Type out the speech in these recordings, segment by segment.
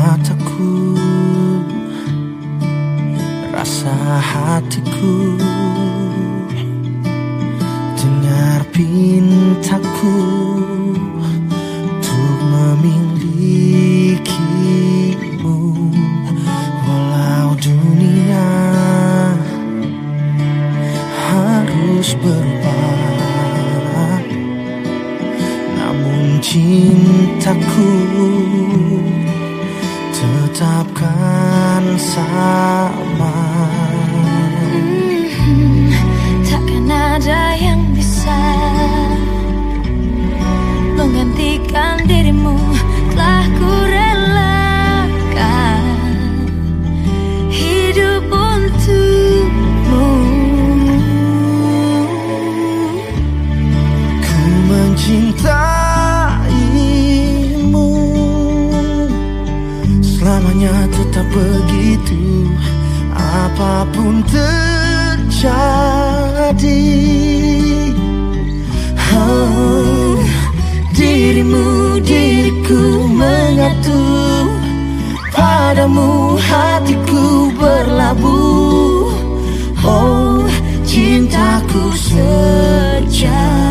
mataku Rasa hatiku. Dengar pintaku Untuk memilikimu. Walau dunia Harus berubah Namun cintaku tetapkan sama. Hmm, Takkan ada yang bisa Menggantikan dirimu. Telah ku relakan Hidup untukmu. Ku mencintai selamanya tetap begitu. Apa pun terjadi oh, Dirimu, diriku menyatu Padamu hatiku berlabuh. Oh, cintaku sejati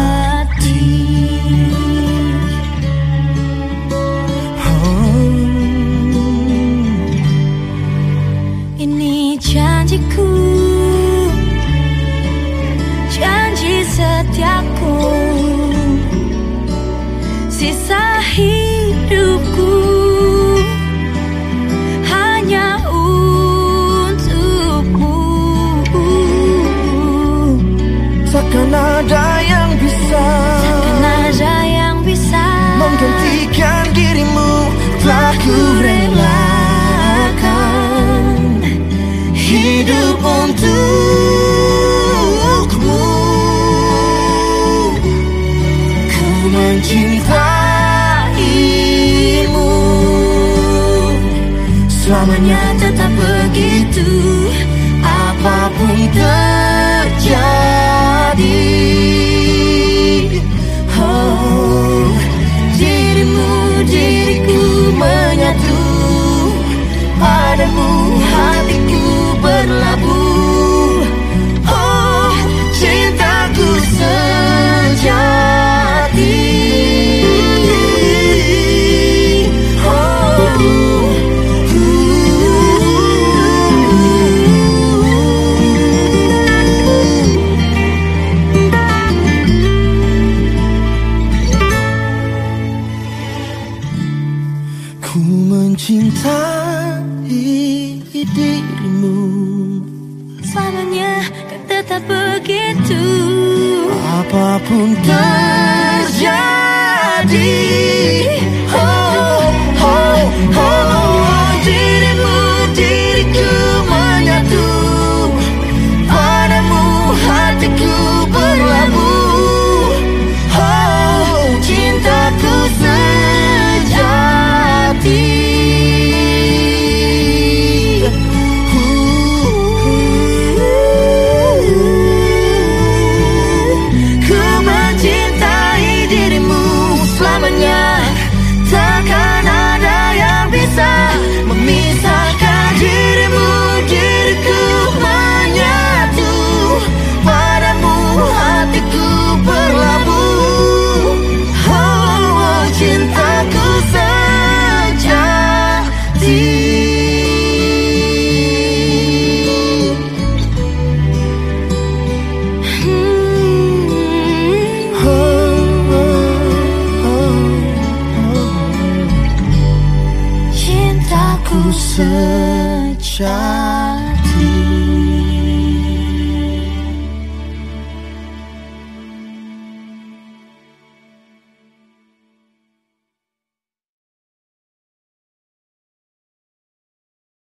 mencintaimu. Selamanya tetap begitu Apa pun terjadi tetap begitu. Apa pun terjadi Phút.